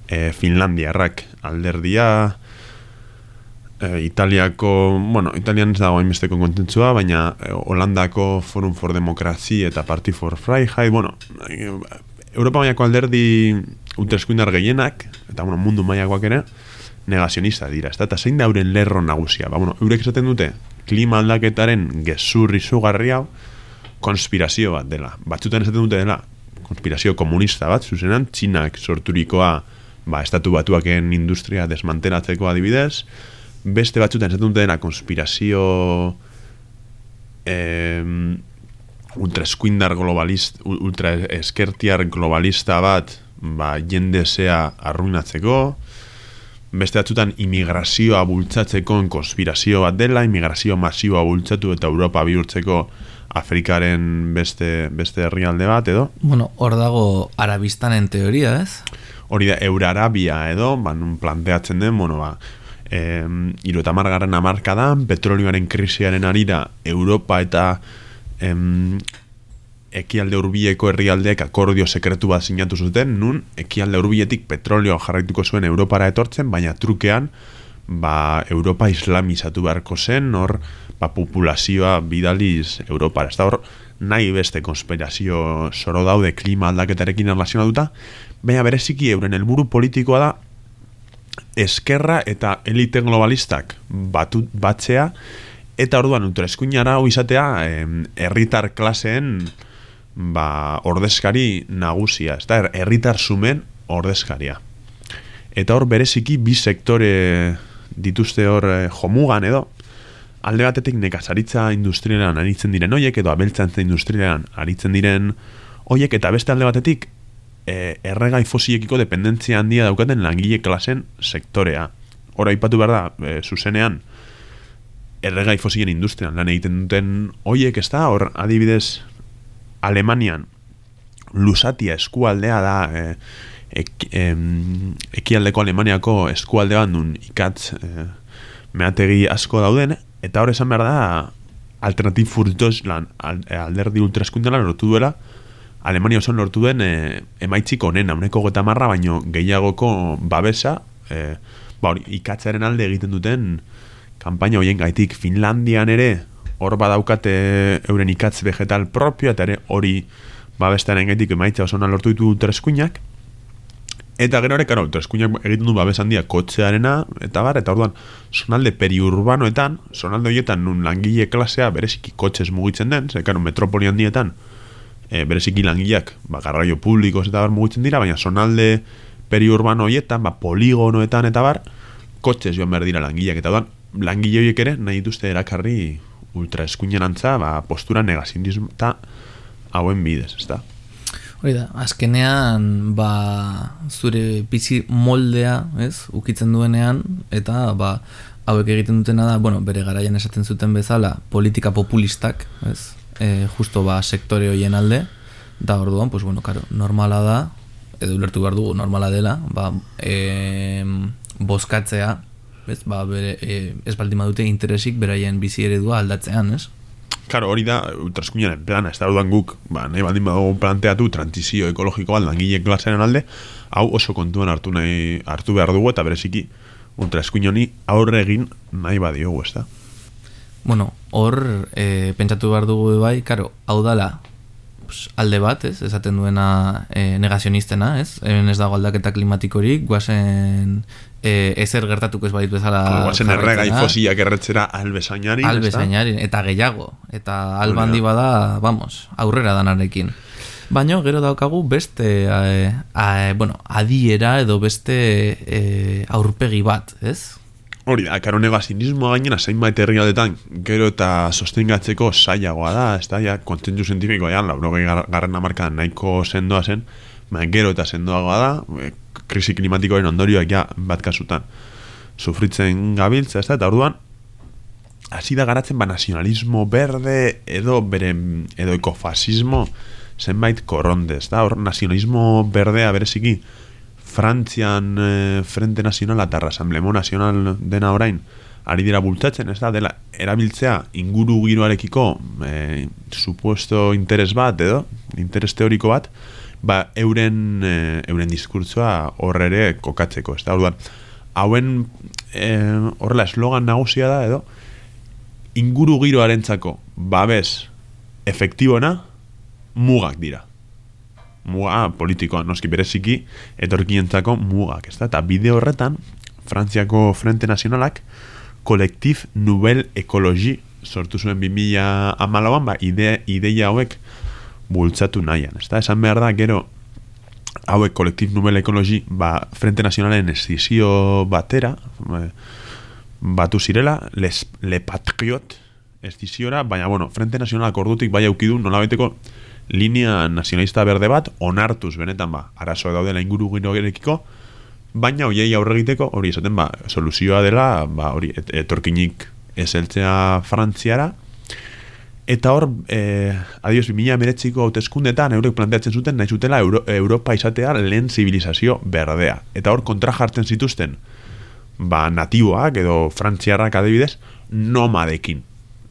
e, Finlandiarrak alderdia, e, Italiako, bueno, Italian ez dago hainbesteko kontentzua, baina e, Holandako Forum for Democracy eta Party for Freiheit, bueno, e, Europa mailako alderdi ultraeskuindar gehienak, eta bueno, mundu mailakoak ere, negazionista dira, ez da, eta zein da euren lerro nagusia, ba, bueno, eurek esaten dute, klima aldaketaren gezur izugarri hau, konspirazio bat dela. Batzutan esaten dute dela, konspirazio komunista bat, zuzenan, txinak sorturikoa, ba, estatu batuaken industria desmantelatzeko adibidez, beste batzutan esaten dute dela, konspirazio eh, ultra eskuindar globalist, ultra eskertiar globalista bat, ba, jende zea arruinatzeko, beste batzutan imigrazioa bultzatzeko konspirazio bat dela, imigrazio masiboa bultzatu eta Europa bihurtzeko Afrikaren beste, beste herrialde bat, edo? Bueno, hor dago arabistanen teoria, ez? Hori da, Eurarabia edo, ba, nun planteatzen den, bueno, ba, eh, iru eta margarren amarkadan, petrolioaren krisiaren arira, Europa eta em, ekialde hurbileko herrialdeek akordio sekretu bat sinatu zuten, nun ekialde hurbiletik petrolioa jarraituko zuen Europara etortzen, baina trukean ba, Europa islamizatu beharko zen, hor ba, populazioa bidaliz Europara. Ez da hor nahi beste konspirazio soro daude klima aldaketarekin erlazionatuta, baina bereziki euren helburu politikoa da eskerra eta elite globalistak batu, batzea, eta orduan ultraeskuinara hau izatea herritar klaseen ba, ordezkari nagusia, ez da, herritar sumen ordezkaria. Eta hor bereziki bi sektore dituzte hor eh, jomugan edo, alde batetik nekazaritza industrialan aritzen diren hoiek edo abeltzantza industrialan aritzen diren hoiek eta beste alde batetik e, erregai fosiekiko dependentzia handia daukaten langile klasen sektorea. Hor aipatu behar da, e, zuzenean, erregai fosilen industrian lan egiten duten hoiek ez da, hor adibidez Alemanian lusatia eskualdea da e, ek, em, ekialdeko Alemaniako eskualdean nun ikatz e, meategi asko dauden. Eta hor esan behar da alternativ furtos lan al, alderdi ultraskundelan lortu duela. Alemania oso lortu duen e, emaitzik onena, uneko gota marra, baino gehiagoko babesa, e, ba hori, ikatzaren alde egiten duten kanpaina hoien gaitik Finlandian ere hor badaukate euren ikatz vegetal propio eta ere hori babestaren gaitik emaitza oso lortu ditu treskuinak. Eta gero ere, karo, treskuinak egiten du babes handia kotxearena eta bar, eta orduan sonalde periurbanoetan, sonalde horietan nun langile klasea bereziki kotxez mugitzen den, ze karo, metropoli handietan e, bereziki langileak ba, garraio publikoz eta bar mugitzen dira, baina sonalde periurbano horietan, ba, poligonoetan eta bar, kotxez joan behar dira langileak, eta orduan langile horiek ere nahi dituzte erakarri ultraeskuinen antza, ba, postura negazionismo eta hauen bidez, ez da? Hori da, azkenean ba, zure bizi moldea, ez, ukitzen duenean, eta ba, hauek egiten dutena da, bueno, bere garaian esaten zuten bezala, politika populistak, ez, e, justo ba, sektore hoien alde, da orduan, pues bueno, claro, normala da, edo ulertu behar dugu normala dela, ba, e, bozkatzea, ez, ba, bere, e, ez baldin badute interesik beraien bizi eredua aldatzean, ez? Claro, hori da ultraskuinaren plana, ez da guk, ba, nahi baldin badago planteatu transizio ekologiko bat langile klasearen alde, hau oso kontuan hartu nahi hartu behar dugu eta bereziki ultraskuin honi aurre egin nahi badiogu, ez da? Bueno, hor, e, pentsatu behar dugu bai, karo, hau dala, pues, alde bat, ez, esaten duena e, negazionistena, ez? Hemen ez dago aldaketa klimatikorik, guazen e, ezer gertatuko ez baditu bezala Guazen erregai fosiak erretzera albezainari, albezainarin, eta gehiago, eta albandi bada, vamos, aurrera danarekin. Baina gero daukagu beste, e, a, bueno, adiera edo beste e, aurpegi bat, ez? Hori da, karo negazinismoa gainera zeinbait herrialdetan gero eta sostengatzeko saiagoa da, ez da, ja, kontzentu zientifikoa, ja, laurogei gar, garren amarkadan nahiko sendoa zen, baina gero eta sendoagoa da, e, krisi klimatikoaren ondorioak ja bat kasutan sufritzen gabiltza, ez da, eta orduan, hasi da garatzen ba nazionalismo berde edo bere edo ekofasismo zenbait korronde, ez da, hor nazionalismo berdea bereziki Frantzian eh, Frente Nazionala eta Asamblemo Nazional dena orain ari dira bultatzen, ez da, dela erabiltzea inguru giroarekiko eh, supuesto interes bat edo, interes teoriko bat, ba, euren, eh, euren diskurtsoa horre ere kokatzeko, ez da, orduan, hauen eh, horrela eslogan nagusia da edo, inguru giroarentzako babes efektibona mugak dira. Muga politikoa, noski bereziki, etorkientzako mugak, ez da? Eta bide horretan, Frantziako Frente Nazionalak, kolektif Nouvelle Ekologi sortu zuen 2000 amalauan, ba, ide, ideia hauek bultzatu nahian, ez da? Esan behar da, gero, hauek kolektif Nouvelle Ekologi, ba, Frente Nazionalen esizio batera, eh, batu zirela, les, le patriot estiziora, baina, bueno, Frente Nazionalak ordutik bai aukidu nolabaiteko linea nazionalista berde bat onartuz benetan ba, arazoa daudela inguru girogerekiko, baina hoiei aurre egiteko, hori esaten ba, soluzioa dela, ba, hori et, etorkinik eseltzea Frantziara, eta hor, eh, adios, 2000 meretziko hauteskundetan eurek planteatzen zuten, nahi zutela Euro, Europa izatea lehen zibilizazio berdea. Eta hor kontra jartzen zituzten, ba, natiboak edo frantziarrak adibidez, nomadekin.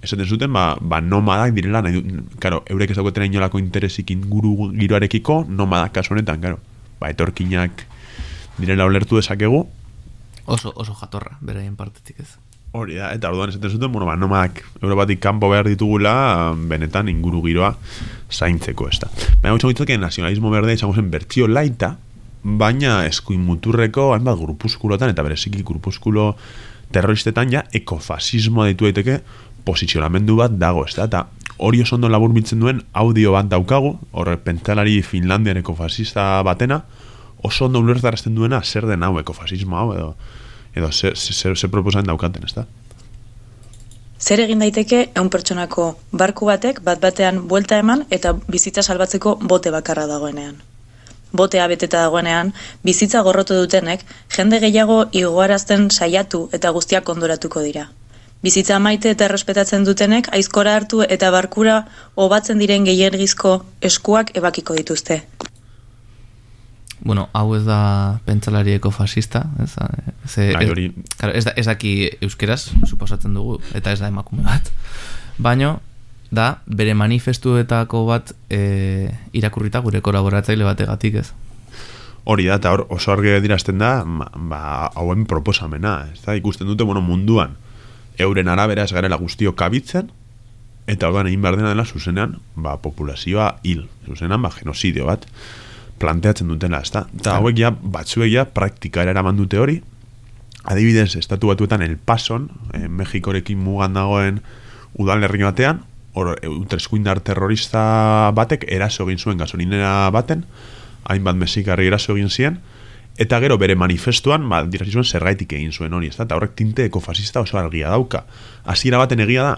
Esaten zuten, ba, ba nomadak direla, nahi, karo, eurek ez dauketena inolako interesik inguru giroarekiko, nomadak kasu honetan, karo. Ba, etorkinak direla ulertu dezakegu, Oso, oso jatorra, beraien partetik ez. Hori da, eta orduan esaten zuten, bueno, ba, nomadak Europatik kanpo behar ditugula, benetan inguru giroa zaintzeko ez da. Baina gutxo gitzake nazionalismo berde izango zen bertzio laita, baina eskuin muturreko hainbat grupuskulotan eta bereziki grupuskulo terroristetan ja ekofasismoa ditu daiteke posizionamendu bat dago, ez da? Eta hori oso ondo labur duen audio bat daukagu, horre pentsalari Finlandian ekofasista batena, oso ondo ulertarazten duena zer den hau ekofasismo hau edo edo zer, zer, zer proposan daukaten, ez da? Zer egin daiteke eun pertsonako barku batek bat batean buelta eman eta bizitza salbatzeko bote bakarra dagoenean. Botea beteta dagoenean, bizitza gorrotu dutenek, jende gehiago igoarazten saiatu eta guztiak kondoratuko dira. Bizitza maite eta errespetatzen dutenek, aizkora hartu eta barkura hobatzen diren gehiagizko eskuak ebakiko dituzte. Bueno, hau ez da pentsalarieko fascista, ez, ze, Bai, claro, ez, da, ez daki euskeraz, suposatzen dugu, eta ez da emakume bat. Baino, da, bere manifestuetako bat e, irakurrita gure kolaboratzaile bategatik ez. Hori da, eta hor oso argi dirazten da, ba, hauen proposamena, ez da, ikusten dute, bueno, munduan, euren arabera ez garela guztio kabitzen, eta orduan egin behar dena dela zuzenean, ba, populazioa hil, zuzenean, ba, genocidio bat, planteatzen dutena, ez da? Eta hauek ja, batzuek ja, praktikara eraman dute hori, adibidez, estatu batuetan El Pason, eh, Mexikorekin mugan dagoen udalerri batean, hor utreskuindar terrorista batek eraso egin zuen gasolinera baten, hainbat mexikarri eraso egin zien, eta gero bere manifestuan, ba, dirazi zuen zergaitik egin zuen hori, ez da? Eta horrek tinte ekofasista oso argia dauka. Hasiera baten egia da,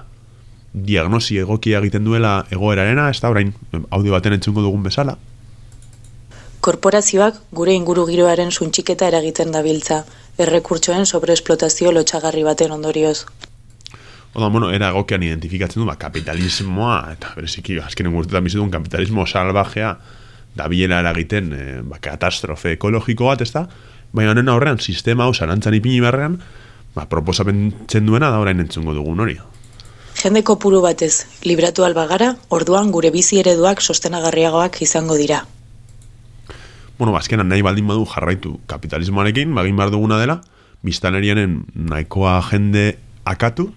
diagnosi egokia egiten duela egoerarena, ez da, orain audio baten entzungo dugun bezala, Korporazioak gure inguru giroaren suntxiketa eragiten dabiltza, errekurtsoen sobreesplotazio lotxagarri baten ondorioz. Oda, bueno, era egokian identifikatzen du, ba, kapitalismoa, eta bereziki, azkenen gurtetan bizitun, kapitalismo salvajea, da bilera eragiten, e, ba, katastrofe ekologiko bat, ez da? Baina honen aurrean, sistema hau zarantzan ipini beharrean, ba, proposapentzen duena da orain entzungo dugun hori. Jende kopuru batez, libratu albagara, orduan gure bizi ereduak sostenagarriagoak izango dira. Bueno, ba, azkenan nahi baldin badu jarraitu kapitalismoarekin, bagin behar duguna dela, biztanerianen nahikoa jende akatu,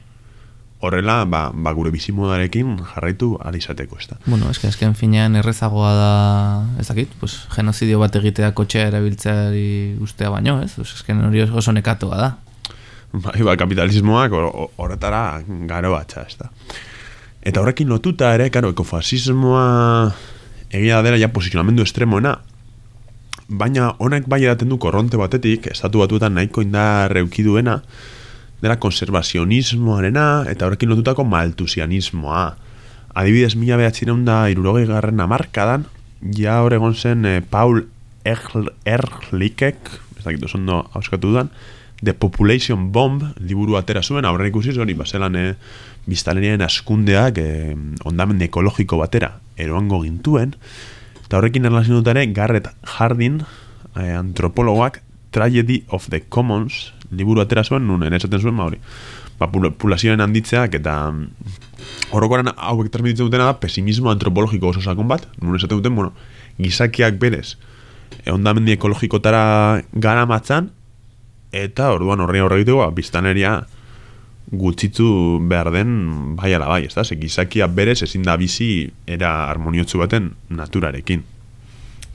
horrela, ba, ba gure bizimodarekin jarraitu alizateko, ez da. Bueno, eske azken finean errezagoa da, ez dakit, pues, genozidio bat egitea kotxea erabiltzeari ustea baino, ez? Pues, azken hori oso nekatoa da. Bai, ba, kapitalismoak hor- hor- horretara garo batxa, ez da. Eta horrekin lotuta ere, karo, ekofasismoa egia dela ja posizionamendu estremoena, baina honek bai edaten du korronte batetik, estatu batuetan nahiko indar eukiduena, dela konservazionismoarena eta horrekin lotutako maltusianismoa. Adibidez, mila behatzireun da irurogei garren amarkadan, ja hor egon zen eh, Paul Erl- Ehrlichek, ez dakit oso ondo hauskatu dudan, The Population Bomb liburu atera zuen, aurre ikusi hori bazelan eh, biztaneriaren askundeak eh, ondamendi ekologiko batera eroango gintuen, eta horrekin erlazionatuta ere Garrett Hardin, eh, antropologoak, Tragedy of the Commons liburu atera zuen, nun esaten zuen, ba hori, ba, pul- populazioen handitzeak eta mm, orokoran hauek transmititzen dutena da pesimismo antropologiko oso sakon bat, nun esaten duten, bueno, gizakiak berez, ondamendi ekologikotara gara matzan, eta orduan horri aurre egiteko, ba, biztaneria gutxitu behar den bai ala bai, ez da? Ze gizakia berez ezin da bizi era harmoniotsu baten naturarekin.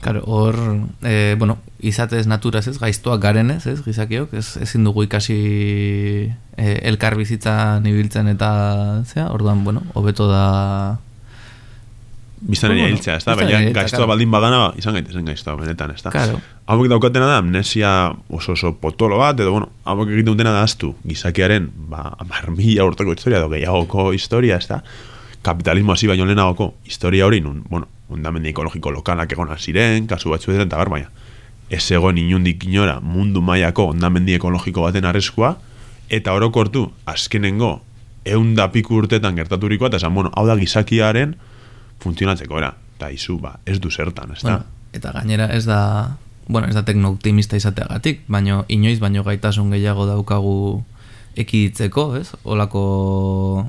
Claro, hor, e, bueno, izatez naturaz ez, gaiztoak garenez, ez, gizakiok, ez, ezin dugu ikasi e, elkar bizitzan ibiltzen eta, zea, orduan, bueno, hobeto da... Biztaneria Bueno, hiltzea, ez da? Baina gaiztoa baldin badana, ba, izan gaitezen gaiztoa, benetan, ez da? Claro. Hauek daukatena da amnesia oso oso potolo bat, edo, bueno, hauek egiten dutena da aztu, gizakiaren, ba, amar mila urteko historia, edo gehiagoko historia, ez da? Kapitalismo hasi baino lehenagoko historia hori, nun, bueno, ondamendi ekologiko lokalak egon ziren, kasu batzuetan, eta bar, baina, ez egon inundik inora mundu mailako ondamendi ekologiko baten arriskua, eta orokortu, azkenengo, eun da piku urtetan gertaturikoa, eta esan, bueno, hau da gizakiaren funtzionatzeko era. Eta izu, ba, ez du zertan, ez da? Bueno, eta gainera ez da, bueno, ez da tekno-optimista izateagatik, baino inoiz baino gaitasun gehiago daukagu ekiditzeko, ez? Olako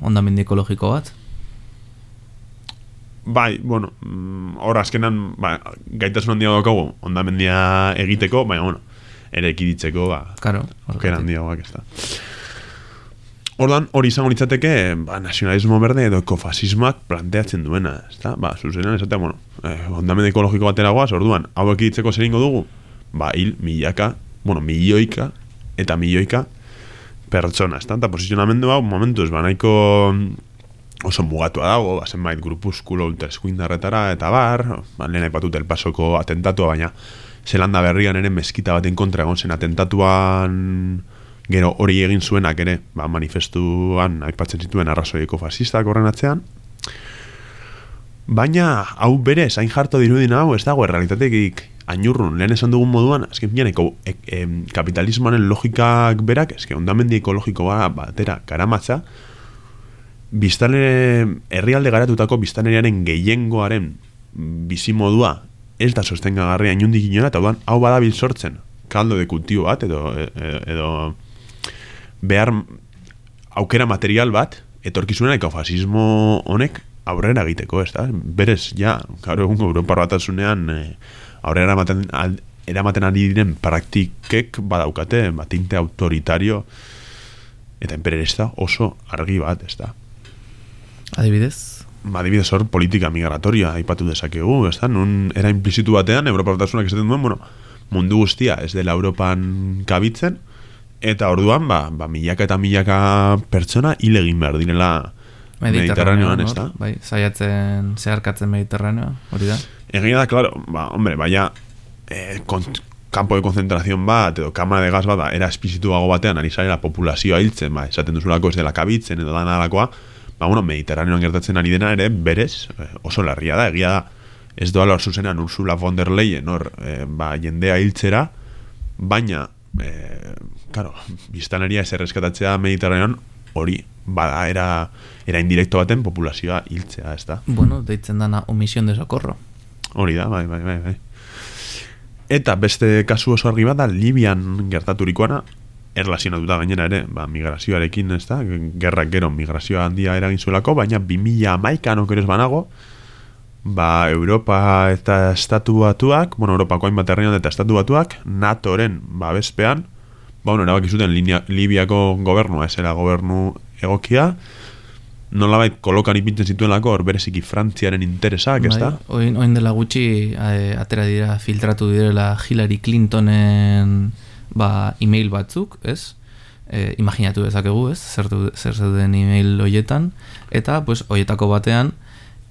ondamendi ekologiko bat. Bai, bueno, mm, hor azkenan, ba, gaitasun handia daukagu ondamendia egiteko, baina, bueno, ere ekiditzeko, ba, Claro, aukera handiagoak ez da. Ordan hori izango litzateke, ba, nazionalismo berde edo ekofasismoak planteatzen duena, ez da? Ba, zuzenean esatea, bueno, eh, ondamendi ekologiko batera goaz, orduan, hau ekiditzeko zer ingo dugu? ba, hil milaka, bueno, milioika, eta milioika pertsona, ez da? Eta posizionamendu hau, momentuz, ba, nahiko oso mugatua dago, ba, zenbait grupuskulo ultreskuindarretara, eta bar, ba, lehen aipatut el pasoko atentatua, baina Zelanda berrian ere meskita baten kontra egon zen atentatuan gero hori egin zuenak ere, ba, manifestuan aipatzen zituen arrazoieko fasistak horren atzean, Baina, hau bere, zain jarto dirudin hau, ez dago, errealitateik ainurrun, lehen esan dugun moduan, azken finean, eko, e, e, kapitalismoaren logikak berak, eske ondamendi ekologikoa batera karamatza, biztane, herrialde garatutako biztaneriaren gehiengoaren bizimodua ez da sostengagarria inundik inora, eta hau badabil sortzen, kaldo de kultibo bat, edo, edo, edo behar aukera material bat, etorkizunen ekofasismo honek aurrera egiteko, ez da? Berez, ja, gaur egun Europa batasunean e, aurrera eramaten, al, eramaten ari diren praktikek badaukate, batinte autoritario eta enpererista oso argi bat, ez da? Adibidez? Ba, adibidez hor, politika migratoria aipatu dezakegu, ez da? Nun era implizitu batean, Europa batasunak esaten duen, bueno, mundu guztia ez dela Europan kabitzen, eta orduan, ba, ba milaka eta milaka pertsona hilegin behar direla Mediterraneoan, ez da? Bai, zaiatzen, zeharkatzen Mediterraneoa, hori da? Egia da, claro, ba, hombre, baina eh, kont, kampo de konzentrazion bat, edo kamara de gas bat, era espizituago batean, ari la populazioa hiltzen, ba, esaten duzulako ez dela kabitzen, edo da nalakoa, ba, bueno, Mediterraneoan gertatzen ari dena ere, berez, eh, oso larria da, egia da, ez doa lor zuzenean Ursula von der Leyen, hor, eh, ba, jendea hiltzera, baina, eh, claro, biztaneria ez erreskatatzea Mediterraneoan, hori, bada, era, era indirekto baten populazioa hiltzea, ez da? Bueno, deitzen dana omisión de socorro. Hori da, bai, bai, bai, bai. Eta beste kasu oso argi bada, Libian gertaturikoana, erlazionatuta gainera ere, ba, migrazioarekin, ez da? Gerrak gero migrazioa handia eragin zuelako, baina 2000 amaikan okeres banago, ba, Europa eta estatu batuak, bueno, Europako hainbat herrian eta estatu batuak, NATOren babespean, ba, bueno, erabaki zuten Libiako gobernua, esera gobernu egokia, nolabait kolokan ipintzen zituen lako, bereziki frantziaren interesak, ez da? Bai, oin, oin dela gutxi, e, atera dira, filtratu direla Hillary Clintonen ba, email batzuk, ez? E, imaginatu dezakegu, ez? Zer, zer zeuden email hoietan, eta, pues, hoietako batean,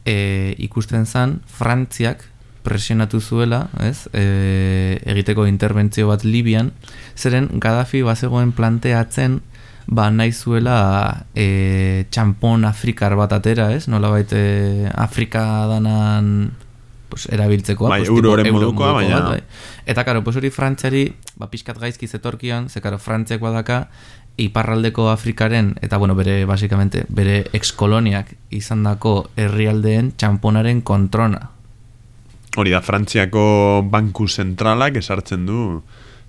e, ikusten zan, frantziak presionatu zuela, ez? E, egiteko interbentzio bat Libian, zeren Gaddafi bazegoen planteatzen, ba nahi zuela e, txampon afrikar bat atera, ez? Nola baite Afrika danan pues, erabiltzeko. Bai, euro horren modukoa, baina. Bai. Eta karo, pues hori frantziari, ba, pixkat gaizki zetorkian, ze karo, frantziak badaka, iparraldeko Afrikaren, eta bueno, bere, basikamente, bere exkoloniak izan dako herrialdeen txamponaren kontrona. Hori da, frantziako banku zentralak esartzen du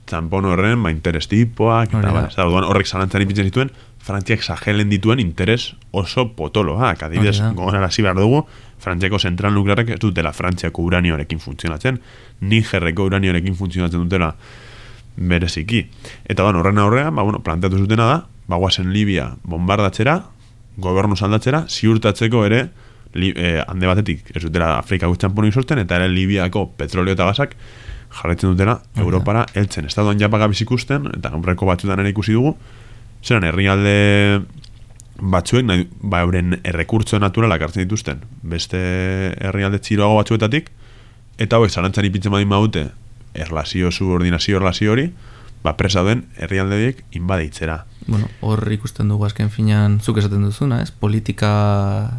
txampon horren, ba, interes tipoak, eta, ba, horrek zalantzari ipintzen dituen, frantziak zahelen dituen interes oso potoloak. Adibidez, gogoran hasi behar dugu, frantziako zentral nuklearrek ez dutela frantziako uranioarekin funtzionatzen, nigerreko uranioarekin funtzionatzen dutela bereziki. Eta, bueno, horren aurrean, ba, bueno, planteatu zutena da, bagoazen Libia bombardatzera, gobernu saldatzera, ziurtatzeko ere, li, eh, hande batetik, ez dutela Afrika gutxan sortzen, eta ere Libiako petroleo eta gasak, jarretzen dutela Europara heltzen. Estatuan japaga bizikusten, eta horreko batzutan ere ikusi dugu, zeran herrialde batzuek, nahi, ba, euren errekurtzo naturalak hartzen dituzten, beste herrialde txiroago batzuetatik, eta hauek zarantzan ipintzen badin baute, erlazio, subordinazio, erlazio hori, ba, presa duen herrialdeek inbadeitzera. Bueno, hor ikusten dugu azken finan, zuk esaten duzuna, ez? Politika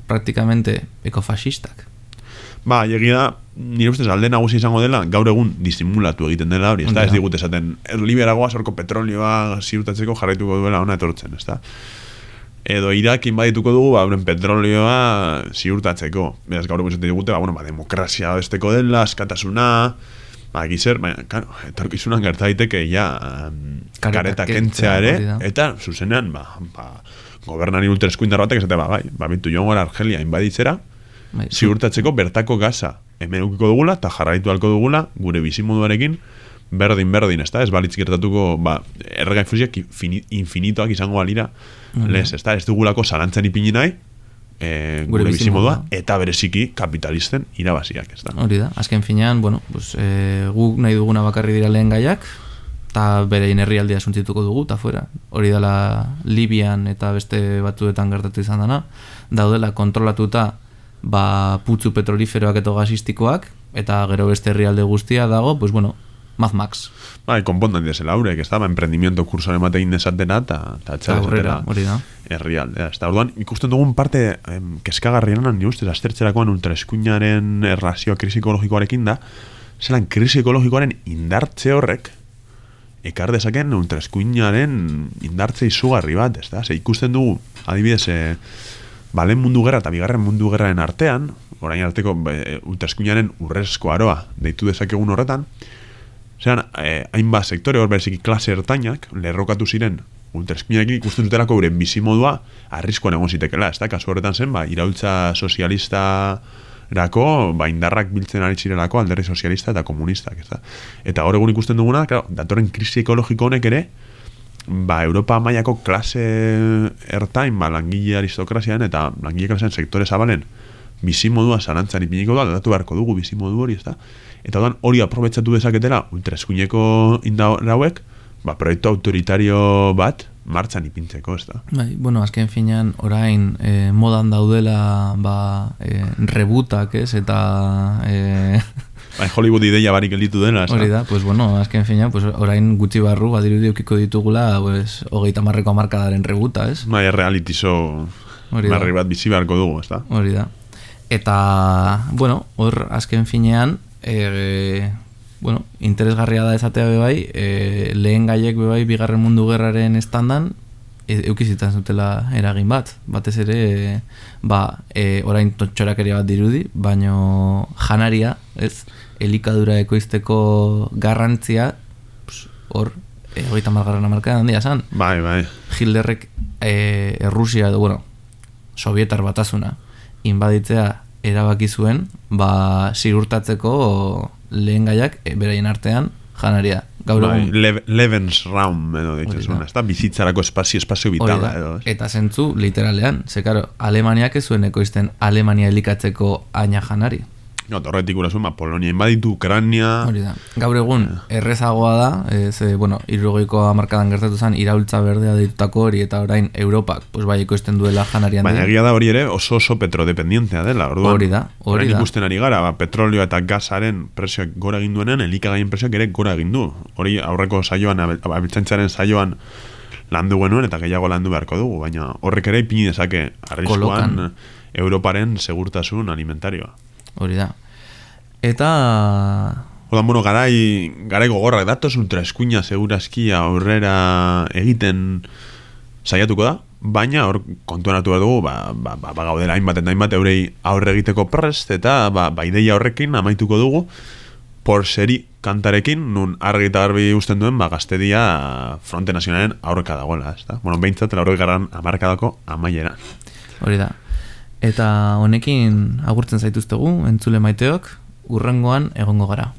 praktikamente ekofasistak. Ba, egia nire ustez alde nagusi izango dela, gaur egun disimulatu egiten dela hori, da, ez digut esaten, liberagoa sorko petrolioa ziurtatzeko jarraituko duela ona etortzen, ez da. Edo irakin badituko dugu, ba, petrolioa ziurtatzeko. Beraz, gaur egun digute, ba, bueno, ba, demokrazia besteko dela, askatasuna, ba, gizer, ba, karo, etorkizunan gerta daiteke, ja, kareta kentzea ere, eta, zuzenean, ba, ba, gobernari ultreskuindar batek, esate, ba, bai, ba, bintu joan gara Argelia inbaditzera, bai, ziurtatzeko bertako gaza hemen ukiko dugula eta jarraitu alko dugula gure bizimoduarekin berdin berdin, ezta? Ez balitz gertatuko, ba, erregai fusiak infinitoak izango balira, mm -hmm. lez, ezta? Ez dugulako zalantzan ipini nahi, e, Gure gure bizimodua, eta bereziki kapitalisten irabaziak, ez da. Hori da, azken finean, bueno, pues, e, guk nahi duguna bakarri dira lehen gaiak, eta bere herrialdia suntzituko dugu, eta fuera. Hori dela Libian eta beste batzuetan gertatu izan dana, daudela kontrolatuta ba, putzu petroliferoak eta gasistikoak, eta gero beste herrialde guztia dago, pues bueno, Mad Max. Bai, konpontan dizela haurek, ez da, ba, emprendimiento kursoan ematein desatena, eta esatera hori da. herrialdea. Ez da, orduan, ikusten dugun parte em, keskagarriena ni ustez, aztertzerakoan ultraeskuinaren errazioa krisi ekologikoarekin da, zelan krisi ekologikoaren indartze horrek, ekar dezaken ultraeskuinaren indartze izugarri bat, ez da? Ze ikusten dugu, adibidez, e, balen mundu gerra eta bigarren mundu gerraren artean, orain arteko e, ultraeskuinaren urrezko aroa deitu dezakegun horretan, zelan, eh, hainbat sektore hor bereziki klase ertainak, lerrokatu ziren ultraeskuinarekin ikusten dutelako euren bizimodua arriskuan egon zitekela, ez da? Kasu horretan zen, ba, iraultza sozialista rako, ba, indarrak biltzen ari zirelako alderri sozialista eta komunistak, ez da? Eta hor egun ikusten duguna, claro, datorren krisi ekologiko honek ere, ba, Europa mailako klase ertain, ba, langile aristokrazian eta langile klasean sektore zabalen bizimodua zarantzan ipiniko da, datu beharko dugu bizimodu hori, ez da? Eta orduan hori aprobetsatu dezaketela ultraeskuineko indar hauek, ba, proiektu autoritario bat martxan ipintzeko, ez da? Bai, bueno, azken finean orain e, modan daudela ba, e, rebutak, ez, eta e, Bai, Hollywood ideia barik gelditu dena, ez hori da, pues bueno, azken finean, pues orain gutxi barru, badirudi eukiko ditugula, pues, hogeita marreko amarkadaren rebuta, ez? Bai, reality show berri bat bizi beharko dugu, ez da? Hori da. Eta, bueno, hor azken finean, e, bueno, interesgarria da esatea bebai, e, lehen gaiek bebai bigarren mundu gerraren estandan, e, eukizitan zutela eragin bat. Batez ere, e, ba, e, orain txorakeria bat dirudi, baino janaria, ez, elikadura ekoizteko garrantzia, hor, e, hogeita margarren amarkadan handia zan. Bai, bai. Hilderrek e, Errusia edo, bueno, Sovietar batasuna inbaditzea erabaki zuen, ba, zirurtatzeko lehen gaiak e, beraien artean janaria. Gaur bai, egun Le Lebensraum edo ditzen da. ez da? Bizitzarako espazio, espazio vitala edo, ez? Eta zentzu, literalean, ze karo, Alemaniak ez zuen ekoizten Alemania elikatzeko aina janari. No, torretik urazun, ba, Polonia inbaditu, Ucrania... Hori da. Gaur egun, errezagoa da, ez, e, bueno, irrogeiko amarkadan gertatu zen, iraultza berdea ditutako hori, eta orain Europak, pues bai, ekoizten duela janari Baina egia da hori ere oso oso petrodependientea dela, orduan. Hori da, hori da. ikusten ari gara, ba, petrolio eta gasaren presioak gora egin duenen, elikagaien presioak ere gora egin du. Hori aurreko saioan, abe- abiltzantzaren saioan landu genuen eta gehiago landu beharko dugu, baina horrek ere ipini dezake arriskuan. Europaren segurtasun alimentarioa. Hori da. Eta... Odan, bueno, garai, garai gogorrak datoz ultraeskuina segurazki aurrera egiten saiatuko da, baina hor kontuan hartu behar dugu, ba, ba, ba, ba gaudela hainbat eta hainbat eurei aurre egiteko prest, eta ba, ba ideia horrekin amaituko dugu, por seri kantarekin, nun argi eta garbi usten duen, ba, gaztedia fronte nazionalen aurreka dagoela, ez da? Bueno, behintzat, lauroi garran amarkadako amaiera. Hori da. Eta honekin agurtzen zaituztegu, entzule maiteok, urrengoan egongo gara.